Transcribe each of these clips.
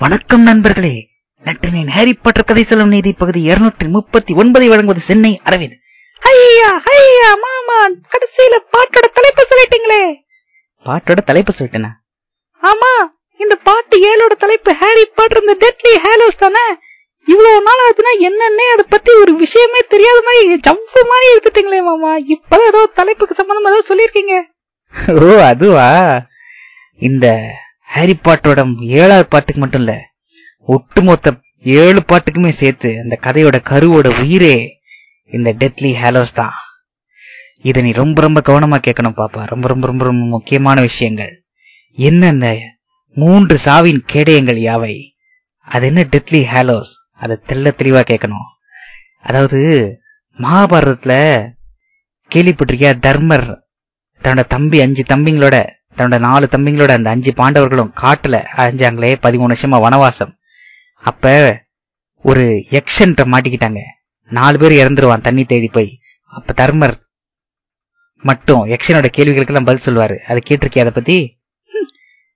வணக்கம் நண்பர்களே. நற்றினின் Harry Potter கதை சொல்லும் நீதி பகுதி இருநூற்றி முப்பத்தி ஒன்பதை வழங்குவது சென்னை அரவிந்த். ஐயா ஐயா மாமா கடைசியில பாட்டோட தலைப்பு சொல்லிட்டீங்களே. பாட்டோட தலைப்பு சொல்லிட்டேனா? ஆமா இந்த பாட்டு ஏழோட தலைப்பு ஹாரி பாட்டர் இந்த டெட்லி ஹேலோஸ் தானே? இவ்வளவு நாள் ஆகுதுன்னா என்னன்னே அதை பத்தி ஒரு விஷயமே தெரியாத மாதிரி ஜம்பு மாதிரி எடுத்துட்டீங்களே மாமா. இப்பதான் ஏதோ தலைப்புக்கு சம்பந்தமா ஏதோ சொல்லிருக்கீங்க ஓ அதுவா? இந்த ஹாரி பாட்டரோட ஏழாவது பாட்டுக்கு மட்டும் இல்ல ஒட்டுமொத்த ஏழு பாட்டுக்குமே சேர்த்து அந்த கதையோட கருவோட உயிரே இந்த டெத்லி ஹேலோஸ் தான். இதை நீ ரொம்ப ரொம்ப கவனமா கேட்கணும் பாப்பா. ரொம்ப ரொம்ப ரொம்ப ரொம்ப முக்கியமான விஷயங்கள். என்ன இந்த மூன்று சாவின் கேடயங்கள் யாவை? அது என்ன டெத்லி ஹேலோஸ் அதை தெள்ள தெளிவா கேட்கணும். அதாவது மகாபாரதத்துல கேள்விப்பட்டிருக்கியா தர்மர் தன்னோட தம்பி அஞ்சு தம்பிங்களோட தன்னோட நாலு தம்பிங்களோட அந்த அஞ்சு பாண்டவர்களும் காட்டுல அழிஞ்சாங்களே பதிமூணு வருஷமா வனவாசம். அப்ப ஒரு யக்ஷன்ட்ட மாட்டிக்கிட்டாங்க. நாலு பேர் இறந்துருவான் தண்ணி தேடி போய். அப்ப தர்மர் மட்டும் யக்ஷனோட கேள்விகளுக்கெல்லாம் பதில் சொல்லுவாரு அதை கேட்டிருக்கியா அதை பத்தி?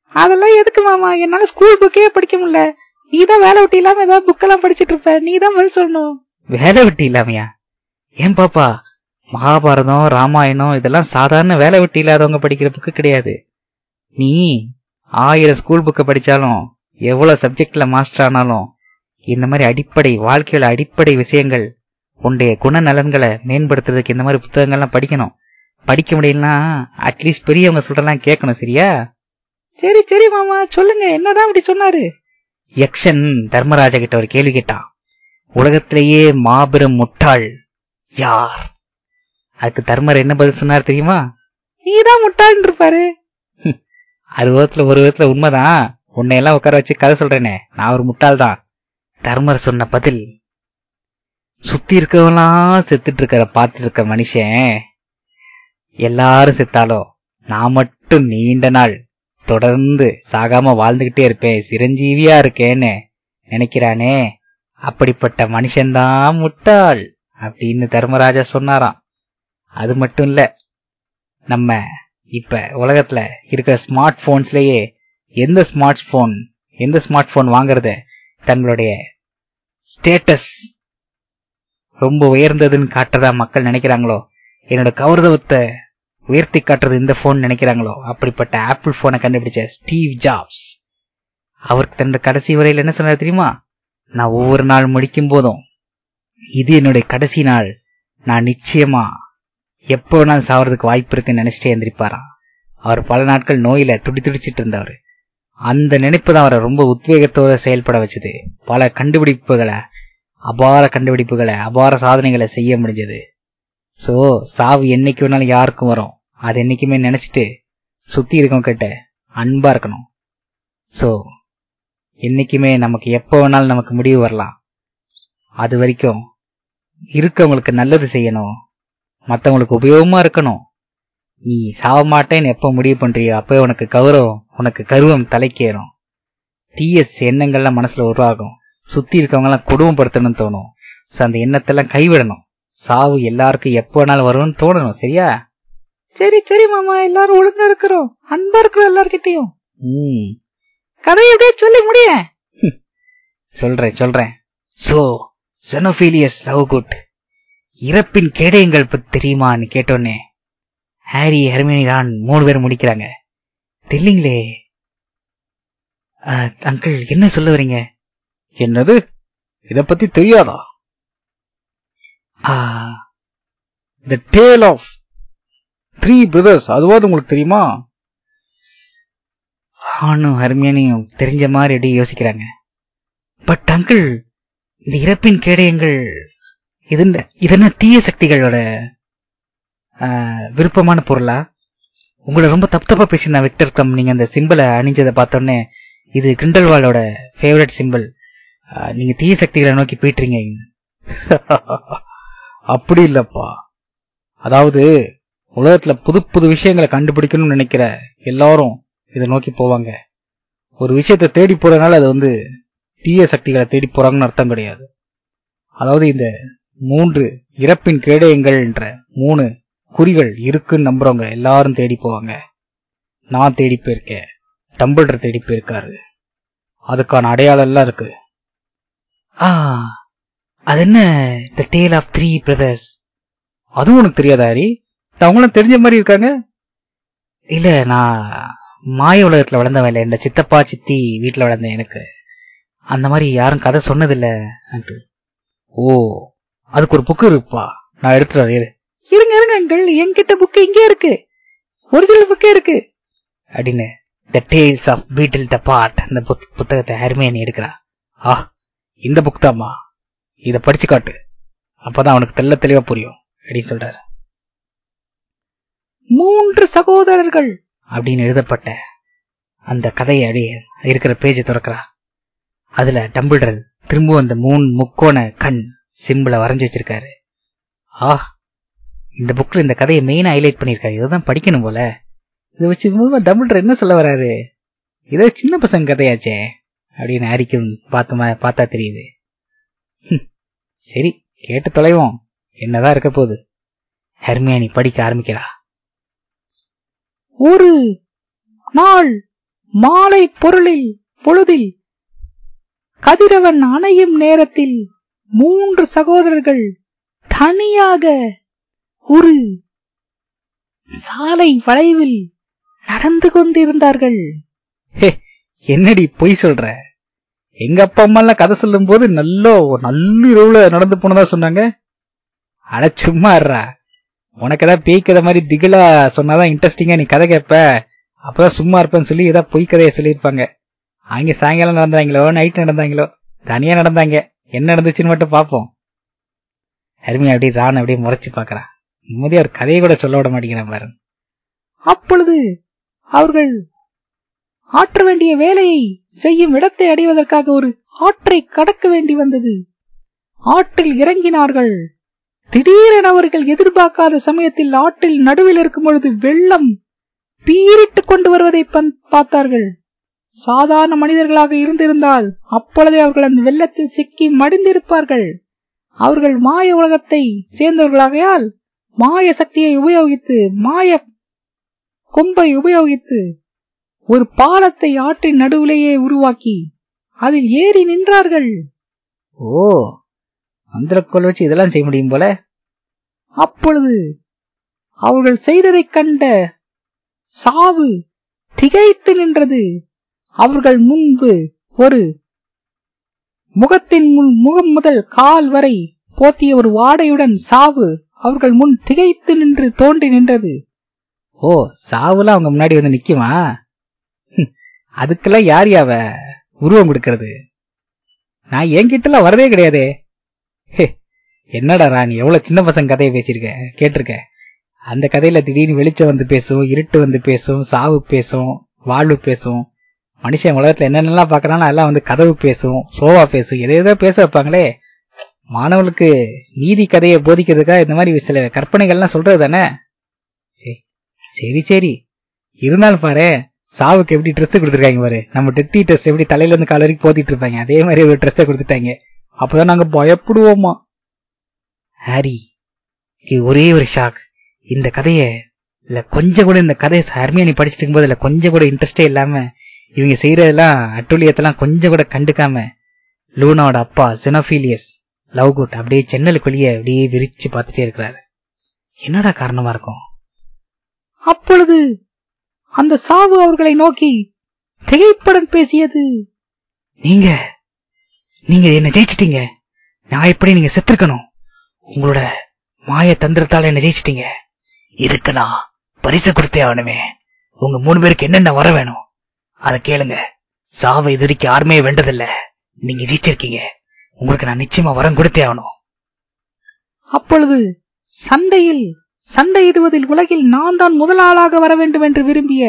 அதெல்லாம் எதுக்கு மாமா? என்னால ஸ்கூல் புக்கே படிக்க முடியல. நீ தான் வேலை விட்டு இல்லாம ஏதாவது புக்கெல்லாம் படிச்சிட்டு இருப்ப. நீ தான் பதில் சொல்லணும். வேலை வெட்டி இல்லாமையா? ஏன் பாப்பா? மகாபாரதம் ராமாயணம் இதெல்லாம் சாதாரண வேலை வெட்டி இல்லாதவங்க படிக்கிற புக்கு கிடையாது. நீ ஆயிரம் ஸ்கூல் புக்கை படித்தாலும் எவ்வளோ சப்ஜெக்ட்ல மாஸ்டர் ஆனாலும் இந்த மாதிரி அடிப்படை வாழ்க்கையில் அடிப்படை விஷயங்கள் உன்னுடைய குணநலன்களை மேம்படுத்துறதுக்கு இந்த மாதிரி புத்தகங்கள்லாம் படிக்கணும். படிக்க முடியலன்னா அட்லீஸ்ட் பெரியவங்க சொல்றலாம் கேட்கணும் சரியா? சரி சரி மாமா சொல்லுங்க. என்னதான் அப்படி சொன்னாரு? யக்ஷன் தர்மராஜா கிட்ட ஒரு கேள்வி கேட்டான். உலகத்திலேயே மாபெரும் முட்டாள் யார்? அதுக்கு தர்மர் என்ன பதில் சொன்னார் தெரியுமா? நீ தான் இருப்பாரு. அது விதத்துல ஒரு விதத்துல உண்மைதான். உன்னை எல்லாம் உட்கார வச்சு கதை சொல்றேனே. நான் ஒரு முட்டாள் தான் தர்மர் சொன்ன பதில் சுத்தி இருக்கவெல்லாம் செத்துட்டு இருக்கிற பார்த்துட்டு இருக்க மனுஷன் எல்லாரும் செத்தாலும் நான் மட்டும் நீண்ட நாள் தொடர்ந்து சாகாம வாழ்ந்துகிட்டே இருப்பேன். சிரஞ்சீவியா இருக்கேன்னு நினைக்கிறானே. அப்படிப்பட்ட மனுஷன்தான் முட்டாள் அப்படின்னு தர்மராஜா சொன்னாராம். அது மட்டும் இல்ல நம்ம இப்ப உலகத்துல இருக்கிற ஸ்மார்ட் போன்ஸ்லயே எந்த ஸ்மார்ட் போன் எந்த ஸ்மார்ட் போன் வாங்குறத? தங்களுடைய ஸ்டேட்டஸ் ரொம்ப உயர்ந்ததுன்னு காட்டுறதா மக்கள் நினைக்கிறாங்களோ? என்னோட கௌரவத்தை உயர்த்தி காட்டுறது இந்த போன் நினைக்கிறாங்களோ? அப்படிப்பட்ட ஆப்பிள் போனை கண்டுபிடிச்ச ஸ்டீவ் ஜாப்ஸ் அவருக்கு தன்னோட கடைசி வரையில் என்ன சொன்னார் தெரியுமா? நான் ஒவ்வொரு நாள் முடிக்கும் போதும் இது என்னுடைய கடைசி நாள். நான் நிச்சயமா எப்போ வேணாலும் சாவறதுக்கு வாய்ப்பு இருக்குன்னு நினைச்சிட்டே எந்திரிப்பாராம். அவர் பல நாட்கள் நோயில துடி துடிச்சிட்டு இருந்தவர். அந்த நினைப்பு தான் அவரை ரொம்ப உத்வேகத்தோட செயல்பட வச்சது. பல கண்டுபிடிப்புகளை அபார கண்டுபிடிப்புகளை அபார சாதனைகளை செய்ய முடிஞ்சது. சோ சாவு என்னைக்கு வேணாலும் யாருக்கும் வரும். அது என்னைக்குமே நினைச்சிட்டு சுத்தி இருக்கவங்க கிட்ட அன்பா இருக்கணும். சோ என்னைக்குமே நமக்கு எப்போ வேணாலும் நமக்கு முடிவு வரலாம். அது வரைக்கும் இருக்கவங்களுக்கு நல்லது செய்யணும். மற்றவங்களுக்கு உபயோகமா இருக்கணும். நீ சாவ மாட்டேன்னு எப்போ முடிவு பண்றியோ அப்போ உனக்கு கௌரவம் உனக்கு கருவம் தலைக்கேறும். தீய எண்ணங்கள்லாம் மனசுல உருவாகும். சுத்தி இருக்கவங்கலாம் குடும்பப்படுத்தணும்னு தோணும். ஸோ அந்த எண்ணத்தெல்லாம் கைவிடணும். சாவு எல்லாருக்கும் எப்போ வேணாலும் வரும்னு தோணணும் சரியா? சரி சரி மாமா எல்லாரும் ஒழுங்கா இருக்கிறோம். அன்பா இருக்கிறோம் எல்லார்கிட்டயும். ம். கதையை அப்படியே சொல்லி முடிய சொல்றேன் சொல்றேன். சோ செனோபீலியஸ் லவ் குட் இறப்பின் கேடயங்கள் பத்தி தெரியுமான்னு கேட்டோன்னே ஹாரி ஹெர்மினி ரான் மூணு பேர் முடிக்கிறாங்க. தெரியலீங்களே அங்கிள் என்ன சொல்ல வரீங்க? என்னது? இத பத்தி தெரியாதா? The tale of three brothers அதுவாது உங்களுக்கு தெரியுமா? ஆனும் ஹர்மியனையும் தெரிஞ்ச மாதிரி யோசிக்கிறாங்க. பட் அங்கிள் இந்த இறப்பின் கேடயங்கள் இது இதென்ன தீய சக்திகளோட விருப்பமான பொருளா? உங்களை ரொம்ப தப்பு தப்பா பேசியிருந்தா விக்டர் கம் நீங்க அந்த சிம்பிளை அணிஞ்சதை பார்த்தோன்னே இது கிண்டல்வாலோட ஃபேவரட் சிம்பிள் நீங்க தீய சக்திகளை நோக்கி போயிட்டுறீங்க. அப்படி இல்லப்பா. அதாவது உலகத்துல புது புது விஷயங்களை கண்டுபிடிக்கணும்னு நினைக்கிற எல்லாரும் இதை நோக்கி போவாங்க. ஒரு விஷயத்தை தேடி போறதுனால அது வந்து தீய சக்திகளை தேடி போறாங்கன்னு அர்த்தம் கிடையாது. அதாவது இந்த மூன்று இறப்பின் கேடயங்கள் என்ற மூணு குறிகள் இருக்குன்னு நம்புறவங்க எல்லாரும் தேடி போவாங்க. நான் தேடி போயிருக்கேன். டம்பிள்டர் தேடி போயிருக்காரு. அதுக்கான அடையாளம் எல்லாம் இருக்கு. ஆ அது என்ன? The tale of three brothers அதுவும் உனக்கு தெரியாதாரி அவங்களும் தெரிஞ்ச மாதிரி இருக்காங்க? இல்ல நான் மாய உலகத்துல வளர்ந்தவன் இல்லை. இந்த சித்தப்பா சித்தி வீட்டுல வளர்ந்தேன் எனக்கு. அந்த மாதிரி யாரும் கதை சொன்னதில்லை ஓ அதுக்கு ஒரு புக்கு இருக்குப்பா. நான் எடுத்துட்டு வரேன் இரு. இருங்க இருங்க அங்கிள். என்கிட்ட புக்கு இங்கே இருக்கு. ஒரிஜினல் புக்கே இருக்கு. அப்படின்னு the tales of Beedle the Bard அந்த புத்- புத்தகத்தை ஹெர்மியன் எடுக்கிறா. ஆ இந்த புக் தாம்மா. இத படிச்சு காட்டு. அப்பதான் அவனுக்கு தெள்ள தெளிவா புரியும் அப்படின்னு சொல்றாரு. மூன்று சகோதரர்கள். அப்படின்னு எழுதப்பட்ட அந்த கதையை அப்படியே இருக்கிற பேஜை திறக்கிறா. அதுல டம்பிள்டர் திரும்பவும் அந்த மூணு முக்கோண கண் சிம்பிளை வரைஞ்சு வச்சிருக்காரு. ஆ இந்த புக்ல இந்த கதையை மெயினா ஹைலைட் பண்ணிருக்காரு இதைதான் படிக்கணும் போல. இதை வச்சு மூலமா என்ன சொல்ல வராரு? இதோ சின்ன பசங்க கதையாச்சே அப்படின்னு ஹாரிக்கும் பார்த்துமா பார்த்தா தெரியுது. சரி கேட்டு தொலைவோம். என்னதான் இருக்க போகுது. ஹெர்மியானி படிக்க ஆரம்பிக்கிறா. ஒரு நாள் மாலை பொருளில் பொழுதில் கதிரவன் அணையும் நேரத்தில் மூன்று சகோதரர்கள் தனியாக ஒரு சாலை வளைவில் நடந்து கொண்டிருந்தார்கள். ஹே, என்னடி பொய் சொல்ற? எங்க அப்பா அம்மா எல்லாம் கதை சொல்லும் போது நல்ல நள்ளிரவுல நடந்து போனதா சொன்னாங்க? அட சும்மா உனக்கு ஏதாவது பேய்க்கிற மாதிரி திகிலா சொன்னாதான் இன்ட்ரெஸ்டிங்கா நீ கதை கேட்ப. அப்பதான் சும்மா இருப்பேன்னு சொல்லி ஏதாவது பொய் கதையை சொல்லியிருப்பாங்க. அவங்க சாயங்காலம் நடந்தாங்களோ நைட் நடந்தாங்களோ தனியா நடந்தாங்க. என்ன நடந்துச்சுன்னு மட்டும் பார்ப்போம். அருமையை அப்படியே ரான் அப்படியே முறைச்சு பாக்குறா நிம்மதியா ஒரு கதையை கூட சொல்ல விட மாட்டேங்கிறேன் பாரு அப்பொழுது அவர்கள் ஆற்ற வேண்டிய வேலையை செய்யும் இடத்தை அடைவதற்காக ஒரு ஆற்றை கடக்க வேண்டி வந்தது. ஆற்றில் இறங்கினார்கள். திடீரென அவர்கள் எதிர்பார்க்காத சமயத்தில் ஆற்றில் நடுவில் இருக்கும் பொழுது வெள்ளம் பீரிட்டு கொண்டு வருவதை பார்த்தார்கள். சாதாரண மனிதர்களாக இருந்திருந்தால் அப்பொழுதே அவர்கள் அந்த வெள்ளத்தில் சிக்கி மடிந்திருப்பார்கள். அவர்கள் மாய உலகத்தை சேர்ந்தவர்களாகையால் மாய சக்தியை உபயோகித்து மாய கொம்பை உபயோகித்து ஒரு பாலத்தை ஆற்றின் நடுவிலேயே உருவாக்கி அதில் ஏறி நின்றார்கள். ஓ மந்திரக்கோல் வச்சு இதெல்லாம் செய்ய முடியும் போல? அப்பொழுது அவர்கள் செய்ததைக் கண்ட சாவு திகைத்து நின்றது. அவர்கள் முன்பு ஒரு முகத்தின் முன் முகம் முதல் கால் வரை போத்திய ஒரு வாடையுடன் சாவு அவர்கள் முன் திகைத்து நின்று தோன்றி நின்றது. ஓ சாவுலாம் அவங்க முன்னாடி வந்து நிக்குமா? அதுக்கெல்லாம் யார் யாவ உருவம் கொடுக்கறது? நான் என்கிட்டலாம் வரதே கிடையாதே. ஹே, என்னடா ராணி எவ்வளவு சின்ன பசங்க கதையை பேசியிருக்க கேட்டிருக்க? அந்த கதையில திடீர்னு வெளிச்சம் வந்து பேசும் இருட்டு வந்து பேசும் சாவு பேசும் வாழ்வு பேசும் மனுஷன் உலகத்துல என்னென்னலாம் பாக்குறானோ எல்லாம் வந்து கதவு பேசும் சோவா பேசும். எதை எதோ பேச வைப்பாங்களே? மாணவர்களுக்கு நீதி கதையை போதிக்கிறதுக்காக இந்த மாதிரி சில கற்பனைகள்லாம் சொல்றது தானே? சரி சரி சரி. இருந்தாலும் பாரு சாவுக்கு எப்படி ட்ரெஸ் கொடுத்துருக்காங்க பாரு. நம்ம டெட்டி ட்ரெஸ் எப்படி தலையில இருந்து கால வரைக்கும் போத்திட்டு இருப்பாங்க. அதே மாதிரி ஒரு ட்ரெஸ்ஸை கொடுத்துட்டாங்க. அப்பதான் நாங்க பயப்படுவோமா? ஹாரி ஒரே ஒரு ஷாக் இந்த கதைய இல்ல கொஞ்சம் கூட இந்த கதையை ஹர்மியானி படிச்சுட்டு இருக்கும்போது இல்ல கொஞ்சம் கூட இன்ட்ரெஸ்டே இல்லாம இவங்க செய்யறதெல்லாம் அட்டூழியத்தெல்லாம் கொஞ்சம் கூட கண்டுக்காம லூனாவோட அப்பா சினோபீலியஸ் லவ் குட் அப்படியே ஜன்னலுக்குள்ளேயே அப்படியே விரிச்சு பார்த்துட்டே இருக்கிறாரு. என்னடா காரணமா இருக்கும்? அப்பொழுது அந்த சாவு அவர்களை நோக்கி திகைப்புடன் பேசியது நீங்க நீங்க என்ன ஜெயிச்சிட்டீங்க. நான் எப்படி நீங்க செத்துருக்கணும்? உங்களோட மாய தந்திரத்தால என்ன ஜெயிச்சிட்டீங்க. இதுக்கு நான் பரிசு கொடுத்தே ஆகணுமே. உங்க மூணு பேருக்கு என்னென்ன வர வேணும்? அத கேளுங்க. சாவை இது வரைக்கும் யாருமே வேண்டதில்ல. நீங்க ஜெயிச்சிருக்கீங்க. உங்களுக்கு நான் நிச்சயமா வரம் கொடுத்தே ஆகணும். அப்பொழுது சண்டையில் சண்டையிடுவதில் உலகில் நான் தான் முதலாளாக வர வேண்டும் என்று விரும்பிய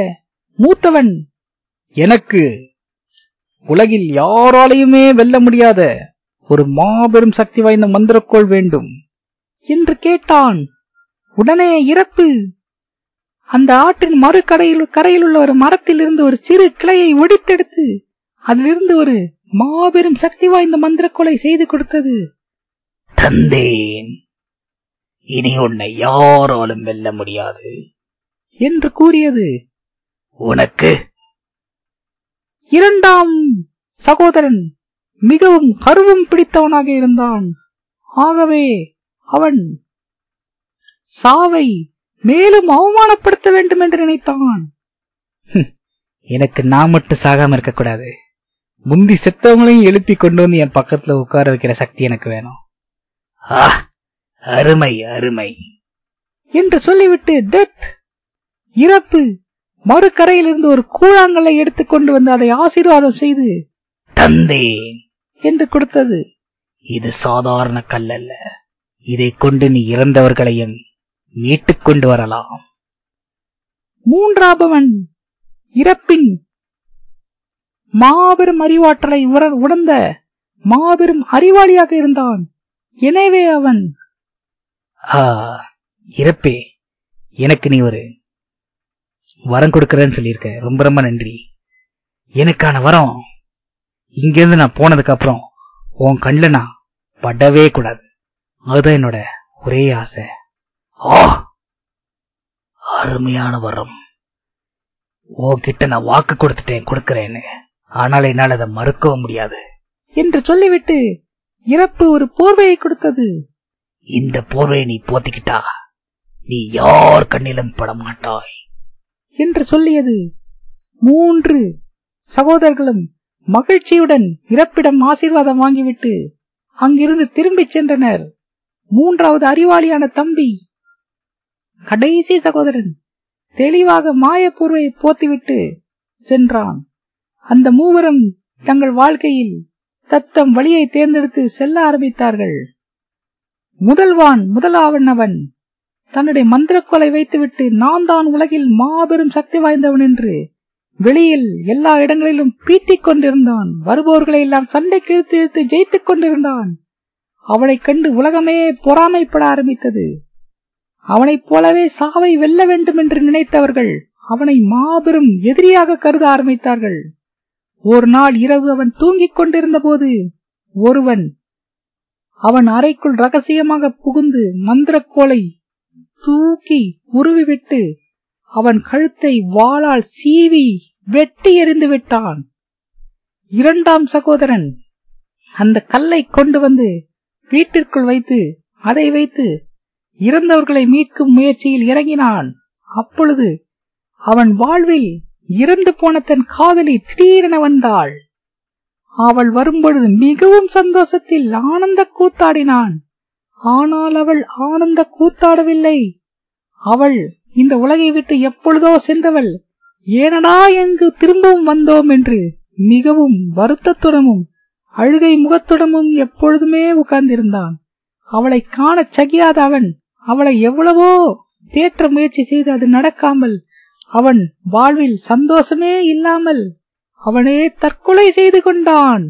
மூத்தவன் எனக்கு உலகில் யாராலையுமே வெல்ல முடியாத ஒரு மாபெரும் சக்தி வாய்ந்த மந்திரக்கோள் வேண்டும் என்று கேட்டான். உடனே இறப்பு அந்த ஆற்றின் மறு கரையில் கரையில் உள்ள ஒரு மரத்தில் இருந்து ஒரு சிறு கிளையை ஒடித்தெடுத்து அதிலிருந்து ஒரு மாபெரும் சக்தி வாய்ந்த மந்திரக்கோலை செய்து கொடுத்தது. தந்தேன். இனி உன்னை யாராலும் வெல்ல முடியாது. என்று கூறியது. உனக்கு? இரண்டாம் சகோதரன் மிகவும் கருவம் பிடித்தவனாக இருந்தான். ஆகவே அவன் சாவை மேலும் அவமானப்படுத்த வேண்டும் என்று நினைத்தான். எனக்கு நான் மட்டும் சாகாம இருக்கக்கூடாது. முந்தி செத்தவங்களையும் எழுப்பி கொண்டு வந்து என் பக்கத்துல உட்கார வைக்கிற சக்தி எனக்கு வேணும். அருமை அருமை. என்று சொல்லிவிட்டு டெத் இறப்பு மறுக்கரையிலிருந்து ஒரு கூழாங்கல்லை எடுத்துக்கொண்டு வந்து அதை ஆசீர்வாதம் செய்து தந்தேன். என்று கொடுத்தது. இது சாதாரண கல் அல்ல இதை கொண்டு நீ இறந்தவர்களையும் மீட்டுக் கொண்டு வரலாம். மூன்றாபவன் இறப்பின் மாபெரும் அறிவாற்றலை உணர்ந்த மாபெரும் அறிவாளியாக இருந்தான். எனவே அவன் ஆ இறப்பே எனக்கு நீ ஒரு வரம் கொடுக்கறேன்னு சொல்லியிருக்க. ரொம்ப ரொம்ப நன்றி. எனக்கான வரம் இங்கிருந்து நான் போனதுக்கு அப்புறம் உன் கண்ணில் நான் படவே கூடாது. அதுதான் என்னோட ஒரே ஆசை. அருமையான வரம். உன்கிட்ட நான் வாக்கு கொடுத்துட்டேன் கொடுக்கறேன்னு. ஆனால் என்னால் அதை மறுக்கவும் முடியாது. என்று சொல்லிவிட்டு இறப்பு ஒரு போர்வையை கொடுத்தது. இந்த போர்வையை நீ போத்திக்கிட்டா நீ யார் கண்ணிலும் பட மாட்டாய்? என்று சொல்லியது மூன்று சகோதரர்களும் மகிழ்ச்சியுடன் இறப்பிடம் ஆசீர்வாதம் வாங்கிவிட்டு அங்கிருந்து திரும்பிச் சென்றனர். மூன்றாவது அறிவாளியான தம்பி கடைசி சகோதரன் தெளிவாக மாயப்பூர்வை போத்திவிட்டு சென்றான். அந்த மூவரும் தங்கள் வாழ்க்கையில் தத்தம் வழியை தேர்ந்தெடுத்து செல்ல ஆரம்பித்தார்கள். முதல்வான் முதலாவன் அவன் தன்னுடைய மந்திரக்கோலை வைத்துவிட்டு நான் தான் உலகில் மாபெரும் சக்தி வாய்ந்தவன் என்று வெளியில் எல்லா இடங்களிலும் பீட்டிக் கொண்டிருந்தான். வருபவர்களை எல்லாம் சண்டைக்கு இழுத்து இழுத்து ஜெயித்துக் கொண்டிருந்தான். அவளைக் கண்டு உலகமே பொறாமைப்பட ஆரம்பித்தது. அவனைப் போலவே சாவை வெல்ல வேண்டும் என்று நினைத்தவர்கள் அவனை மாபெரும் எதிரியாக கருத ஆரம்பித்தார்கள். ஒரு நாள் இரவு அவன் தூங்கிக் கொண்டிருந்த போது ஒருவன் அவன் அறைக்குள் ரகசியமாக புகுந்து மந்திரக்கோலை தூக்கி உருவிவிட்டு அவன் கழுத்தை வாளால் சீவி வெட்டி எறிந்து விட்டான். இரண்டாம் சகோதரன் அந்த கல்லை கொண்டு வந்து வீட்டிற்குள் வைத்து அதை வைத்து இறந்தவர்களை மீட்கும் முயற்சியில் இறங்கினான். அப்பொழுது அவன் வாழ்வில் இறந்து போன தன் காதலி திடீரென வந்தாள். அவள் வரும்பொழுது மிகவும் சந்தோஷத்தில் ஆனந்த கூத்தாடினான். ஆனால் அவள் ஆனந்த கூத்தாடவில்லை. அவள் இந்த உலகை விட்டு எப்பொழுதோ சென்றவள். ஏனடா எங்கு திரும்பவும் வந்தோம் என்று மிகவும் வருத்தத்துடனும் அழுகை முகத்துடனும் எப்பொழுதுமே உட்கார்ந்திருந்தான். அவளை காணச் சகியாத அவன் அவளை எவ்வளவோ தேற்ற முயற்சி செய்து அது நடக்காமல் அவன் வாழ்வில் சந்தோஷமே இல்லாமல் அவனே தற்கொலை செய்து கொண்டான்.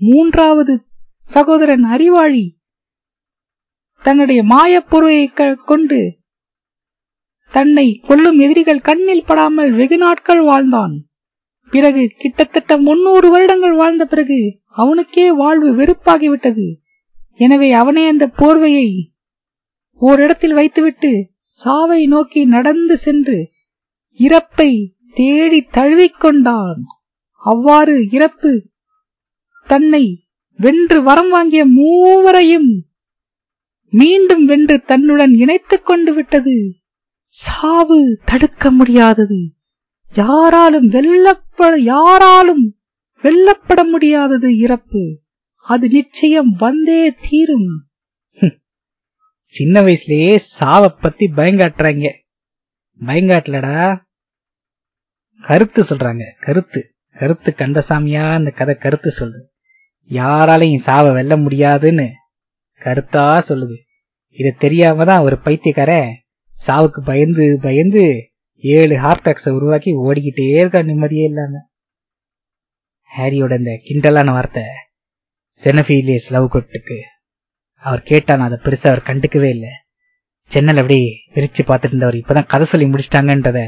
மூன்றாவது சகோதரன் அறிவாளி தன்னுடைய மாயப்பொருவை கொண்டு தன்னை கொல்லும் எதிரிகள் கண்ணில் படாமல் வெகு நாட்கள் வாழ்ந்தான். பிறகு கிட்டத்தட்ட முன்னூறு வருடங்கள் வாழ்ந்த பிறகு அவனுக்கே வாழ்வு வெறுப்பாகிவிட்டது. எனவே அவனே அந்த போர்வையை ஓரிடத்தில் வைத்துவிட்டு சாவை நோக்கி நடந்து சென்று இறப்பை தேடி தழுவிக்கொண்டான் அவ்வாறு இறப்பு தன்னை வென்று வரம் வாங்கிய மூவரையும் மீண்டும் வென்று தன்னுடன் இணைத்துக் கொண்டு விட்டது. சாவு தடுக்க முடியாதது. யாராலும் வெல்லப்பட யாராலும் வெல்லப்பட முடியாதது இறப்பு. அது நிச்சயம் வந்தே தீரும். சின்ன வயசுலயே சாவை பத்தி பயங்காட்டுறாங்க. பயங்காட்டலடா. கருத்து சொல்றாங்க. கருத்து. கருத்து கந்தசாமியா அந்த கதை கருத்து சொல்லுது. யாராலையும் சாவை வெல்ல முடியாதுன்னு கருத்தா சொல்லுது. இது தெரியாம தான் ஒரு பைத்தியக்காரன் சாவுக்கு பயந்து பயந்து ஏழு ஹார்ட் அட்டாக்ஸை உருவாக்கி ஓடிக்கிட்டே இருக்கா நிம்மதியே இல்லாம. ஹாரியோட இந்த கிண்டலான வார்த்தை செனஃபீலியஸ் லவ் கொட்டுக்கு அவர் கேட்டான் அதை பெருசா அவர் கண்டுக்கவே இல்லை. சென்னல் அப்படியே விரிச்சு பார்த்துட்டு இருந்தவர். இப்பதான் கதை சொல்லி முடிச்சிட்டாங்கன்றத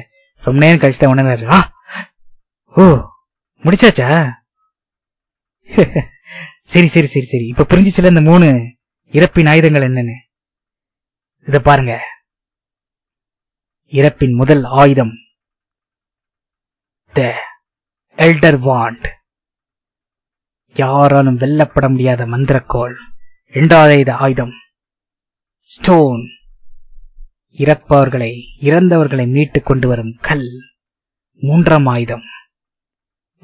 ரொம்ப நேரம் கழிச்சு தான் உணர்ந்தாரு ஆ! ஓ! முடிச்சாச்சா? சரி சரி சரி சரி. இப்ப புரிஞ்சிச்சுல இந்த மூணு இறப்பின் ஆயுதங்கள் என்னன்னு. இத பாருங்க. இறப்பின் முதல் ஆயுதம். த எல்டர் வாண்ட் யாராலும் வெல்லப்பட முடியாத மந்திரக்கோள். இரண்டாவது ஆயுதம். ஸ்டோன் இறப்பவர்களை இறந்தவர்களை மீட்டுக் கொண்டு வரும் கல். மூன்றாம் ஆயுதம்.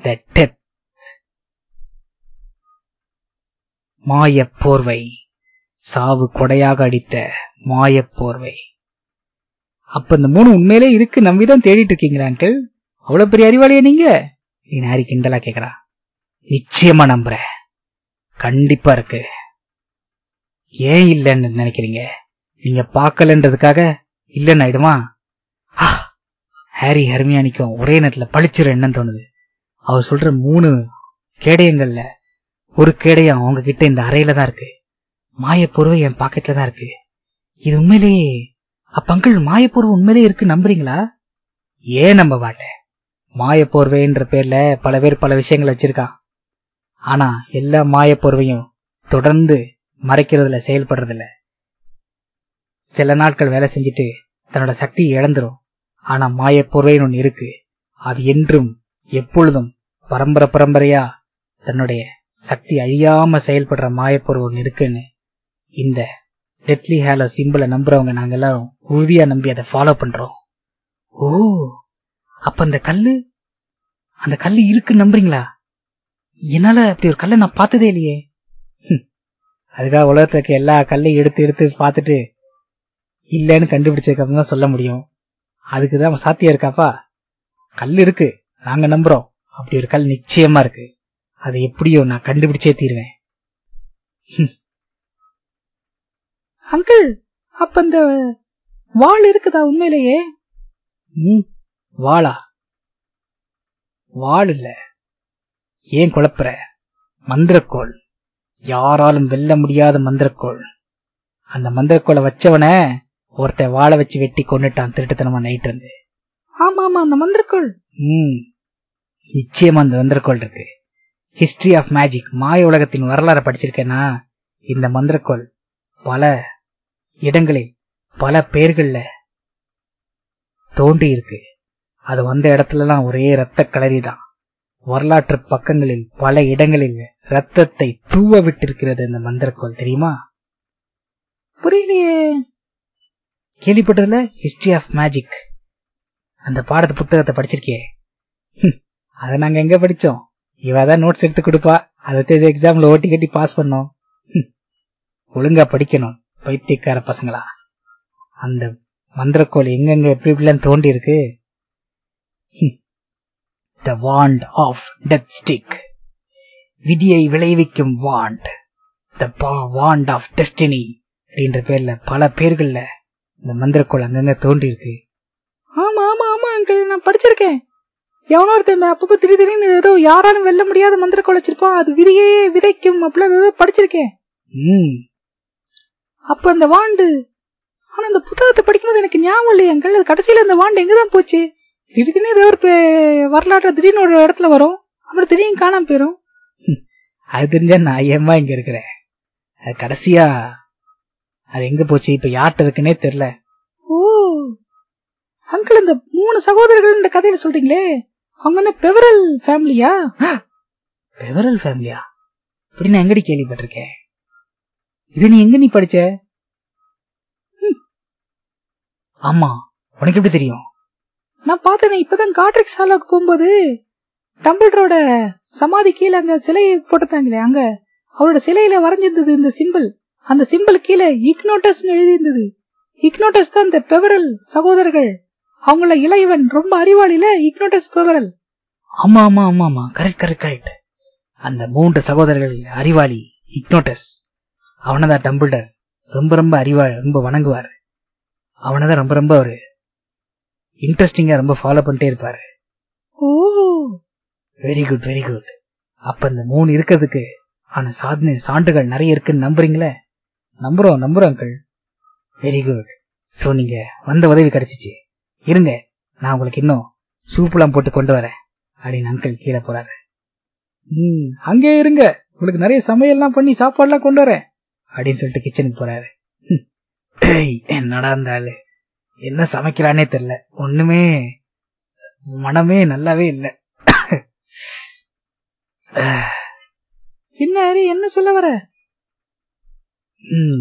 த டெத் போர்வை. சாவு கொடையாக அடித்த மாய போர்வை. அப்ப இந்த மூணு உண்மையிலே இருக்கு நம்பிதான் தேடிட்டு இருக்கீங்களா அங்கிள் அவ்வளவு பெரிய அறிவாளியா நீங்க? நீ ஹாரி கிண்டலா கேக்குறா. நிச்சயமா நம்புறேன். கண்டிப்பா இருக்கு. ஏன் இல்லைன்னு நினைக்கிறீங்க? நீங்க பார்க்கலன்றதுக்காக இல்லைன்னு ஆயிடுமா? ஹாரி ஹர்மியானிக்கும் ஒரே நேரத்துல பழிச்சிரு என்னன்னு தோணுது. அவர் சொல்ற மூணு கேடயங்கள்ல ஒரு கேடயம் அவங்க கிட்ட இந்த அறையில தான் இருக்கு. மாயப்பொருவை என் பாக்கெட்ல தான் இருக்கு. இது உண்மையிலேயே அப்ப அங்கிள் மாயப்பொருவு உண்மையிலேயே இருக்கு நம்புறீங்களா? ஏன் நம்ப மாட்டேன்? மாயப்போர்வைன்ற பேர்ல பல பேர் பல விஷயங்கள் வச்சிருக்கான். ஆனா எல்லா மாயப்போர்வையும் தொடர்ந்து மறைக்கிறதுல செயல்படுறதில்ல சில நாட்கள் வேலை செஞ்சுட்டு தன்னோட சக்தியை இழந்துரும். ஆனா மாயப்போர்வைன்னு ஒண்ணு இருக்கு. அது என்றும் எப்பொழுதும் பரம்பரை பரம்பரையா தன்னுடைய சக்தி அழியாம செயல்படுற மாயப்பொருள் ஒண்ணு இருக்குன்னு இந்த டெத்லி ஹேலோ சிம்பிளை நம்புறவங்க நாங்க எல்லாரும் உறுதியா நம்பி அதை ஃபாலோ பண்றோம். ஓ அப்ப அந்த கல்லு அந்த கல்லு இருக்கு நம்புறீங்களா? என்னால அப்படி ஒரு கல்லை நான் பார்த்ததே இல்லையே. அதுக்காக உலகத்துல இருக்க எல்லா கல்லையும் எடுத்து எடுத்து பார்த்துட்டு இல்லைன்னு கண்டுபிடிச்சதுக்கு அப்புறம் தான் சொல்ல முடியும். அதுக்குதான் சாத்தியம் இருக்காப்பா? கல் இருக்கு. நாங்க நம்புறோம். அப்படி ஒரு கல் நிச்சயமா இருக்கு. அது எப்படியோ நான் கண்டுபிடிச்சே தீருவேன். அங்கிள் அப்ப இந்த வாள் இருக்குதா உண்மையிலேயே? வாளா? வாள் இல்ல. ஏன் குழப்புற? மந்திரக்கோள். யாராலும் வெல்ல முடியாத மந்திரக்கோள். அந்த மந்திரக்கோளை வச்சவன ஒருத்தன் வாளை வச்சு வெட்டி கொன்னுட்டான் திருட்டுத்தனமா நைட் வந்து. ஆமா ஆமா அந்த மந்திரக்கோள். ம். நிச்சயமா அந்த மந்திரக்கோள் இருக்கு. ஹிஸ்டரி ஆஃப் மேஜிக் மாய உலகத்தின் வரலாறு படிச்சிருக்கேன்னா இந்த மந்திரக்கோள் பல இடங்களில் பல பேர்கள்ல தோன்றி இருக்கு அது வந்த இடத்துலலாம் ஒரே ரத்த களரி தான் வரலாற்று பக்கங்களில் பல இடங்களில் ரத்தத்தை தூவ விட்டிருக்கிறது இந்த மந்திரக்கோள் தெரியுமா? புரியலையே. கேள்விப்பட்டதுல ஹிஸ்டரி ஆஃப் மேஜிக் அந்த பாடத்து புத்தகத்தை படிச்சிருக்கியே. ஹம், அதை நாங்க எங்க படிச்சோம்? இவ தான் நோட்ஸ் எடுத்து கொடுப்பா. அதை தெரிஞ்ச எக்ஸாம்ல ஓட்டி கட்டி பாஸ் பண்ணோம். ஒழுங்கா படிக்கணும் பைத்தியக்கார பசங்களா. அந்த மந்திரக்கோள் எங்கெங்க எப்படி எப்படிலாம் தோண்டி இருக்கு the wand of death stick விதியை விளைவிக்கும் wand. The wand of destiny அப்படின்ற பேர்ல பல பேர்கள்ல இந்த மந்திரக்கோள் அங்கங்க தோன்றி இருக்கு ஆமா ஆமா ஆமா அங்கிள் நான் படிச்சிருக்கேன். எவனோ ஒருத்தன் அப்பப்போ திடீர் திடீர்னு ஏதோ யாராலும் வெல்ல முடியாத மந்திரக்கோள் வச்சிருப்பான். அது விதையே விதைக்கும் அப்படிலாம் ஏதோ படிச்சிருக்கேன். ம். அப்ப அந்த வாண்டு ஆனா அந்த புத்தகத்தை படிக்கும்போது எனக்கு ஞாபகம் இல்லையே அங்கிள் கடைசியில அந்த வாண்டு எங்கதான் போச்சு? திடீர்னு ஏதோ ஒரு பே- வரலாற்று திடீர்னு ஒரு இடத்துல வரும். அப்புறம் திடீர்னு காணாம போயிரும். அது தெரிஞ்சா நான் ஏமா இங்க இருக்கிறேன்? அது கடைசியா அது எங்க போச்சு? இப்ப யார்கிட்ட இருக்குன்னே தெரியல. ஓ அங்கிள் இந்த மூணு சகோதரர்கள் இந்த கதையில சொல்றீங்களே? அவங்க என்ன பெவரல் ஃபேமிலியா? பெவரல் ஃபேமிலியா? இப்படி நான் எங்கடி கேள்விப்பட்டிருக்கேன்? இது நீ எங்க நீ படிச்ச. ஆமா உனக்கு எப்படி தெரியும்? நான் பார்த்தேனே இப்பதான் காட்ரிக்ஸ் ஹாலாக்கு போகும்போது. டம்பிள்டரோட சமாதி கீழே அங்க சிலையை போட்டுட்டாங்களே அங்க. அவரோட சிலையில வரைஞ்சிருந்தது இந்த சிம்பிள். அந்த சிம்பிள் கீழே இக்னோட்டஸ் எழுதியிருந்தது. இக்னோட்டஸ் தான் இந்த பெவரல் சகோதரர்கள். அவங்கள இளையவன் ரொம்ப அறிவாளில இக்னோட்டஸ் பெவரல். ஆமா ஆமா ஆமா ஆமா. கரெக்ட் கரெக்ட் கரெக்ட் அந்த மூன்று சகோதரர்கள் அறிவாளி இக்னோட்டஸ். அவனதான் டம்பிள்டர். ரொம்ப ரொம்ப அறிவாளி ரொம்ப வணங்குவார். அவனதான் ரொம்ப ரொம்ப அவரு இன்ட்ரெஸ்டிங்கா ரொம்ப ஃபாலோ பண்ணிட்டே இருப்பாரு. ஓ! வெரி குட் வெரி குட் அப்ப இந்த மூணு இருக்கிறதுக்கு ஆனா சாதனை சான்றுகள் நிறைய இருக்குன்னு நம்புறீங்களே? நம்புறோம் நம்புறோம் அங்கிள் வெரி குட் சோ நீங்க வந்த உதவி கிடைச்சிச்சு. இருங்க நான் உங்களுக்கு இன்னும் சூப்புலாம் போட்டு கொண்டு வரேன். அப்படின்னு அங்கிள் கீழே போறாரு. ம் அங்கே இருங்க. உங்களுக்கு நிறைய சமையல்லாம் பண்ணி சாப்பாடுலாம் கொண்டு வரேன். அப்படின்னு சொல்லிட்டு கிச்சனுக்கு போறாரு. ஹம். என்னடா அந்த ஆளு? என்ன சமைக்கிறானே தெரியல. ஒண்ணுமே மனமே நல்லாவே இல்லை. என்ன சொல்ல வர?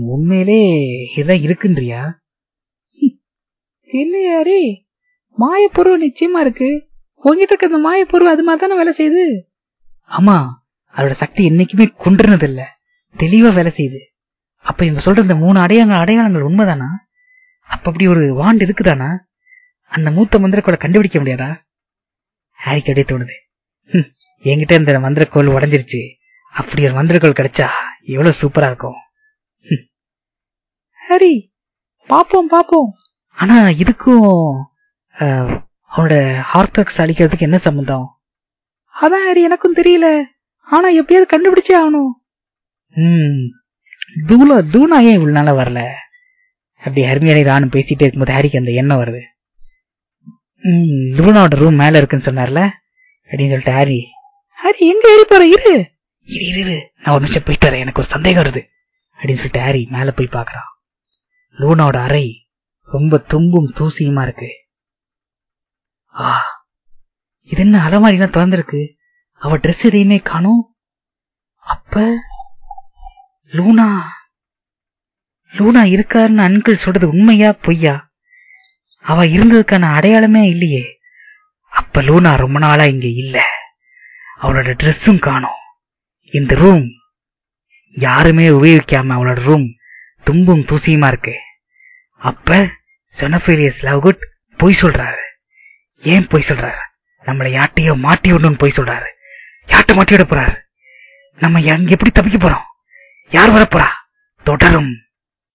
உண்மையிலே இதான் இருக்குன்றியா? இல்லையாரே மாயப்பொருள் நிச்சயமா இருக்கு. உங்ககிட்ட இருக்க அந்த மாயப்பொருள் அது மாதிரி தானே வேலை செய்யுது? ஆமா அதோட சக்தி என்னைக்குமே குன்றுனது இல்ல தெளிவா வேலை செய்யுது. அப்ப இவங்க சொல்ற இந்த மூணு அடையாளங்கள் அடையாளங்கள் உண்மைதானா? அப்ப அப்படி ஒரு வாண்டு இருக்குதானா? அந்த மூத்த மந்திரக்கோளை கண்டுபிடிக்க முடியாதா? ஹாரிக்கு அப்படியே தோணுது. என்கிட்ட இந்த மந்திரக்கோள் உடைஞ்சிருச்சு. அப்படி ஒரு மந்திரக்கோள் கிடைச்சா எவ்வளவு சூப்பரா இருக்கும். ஹரி பாப்போம் பாப்போம். ஆனா இதுக்கும் அவனோட ஹார்டாக்ஸ் அழிக்கிறதுக்கு என்ன சம்பந்தம்? அதான் ஹரி எனக்கும் தெரியல. ஆனா எப்படியாவது கண்டுபிடிச்சே ஆகணும். ம் தூளா தூணா ஏன் இவ்வளவு நாளா வரல? அப்படி ஹர்மியனை ராணும் பேசிட்டே இருக்கும்போது ஹாரிக்கு அந்த எண்ணம் வருது. லூனாவோட ரூம் மேல இருக்குன்னு சொன்னார்ல? அப்படின்னு சொல்லிட்டு ஹாரி ஹரி எங்க ஏறி போற இரு. இரு இரு நான் ஒரு நிமிஷம் போயிட்டு வரேன். எனக்கு ஒரு சந்தேகம் வருது. அப்படின்னு சொல்லிட்டு ஹாரி மேல போய் பாக்குறான் லூனாவோட அறை ரொம்ப தும்பும் தூசியுமா இருக்கு. ஆ இது என்ன அலமாரிலாம் திறந்திருக்கு? அவ ட்ரெஸ் எதையுமே காணும். அப்ப லூனா லூனா இருக்காருன்னு அன்கிள் சொல்றது உண்மையா பொய்யா? அவ இருந்ததுக்கான அடையாளமே இல்லையே. அப்ப லூனா ரொம்ப நாளா இங்க இல்ல. அவளோட ட்ரெஸ்ஸும் காணும். இந்த ரூம் யாருமே உபயோகிக்காம அவளோட ரூம் தும்பும் தூசியுமா இருக்கு. அப்ப செனஃபீலியஸ் லவ்குட் பொய் சொல்றாரு. ஏன் பொய் சொல்றாரு? நம்மளை யாட்டையோ மாட்டி விடணும்னு பொய் சொல்றாரு. யாட்ட மாட்டி விட போறாரு? நம்ம எங்க எப்படி தப்பிக்க போறோம்? யார் வரப்போறா தொடரும்.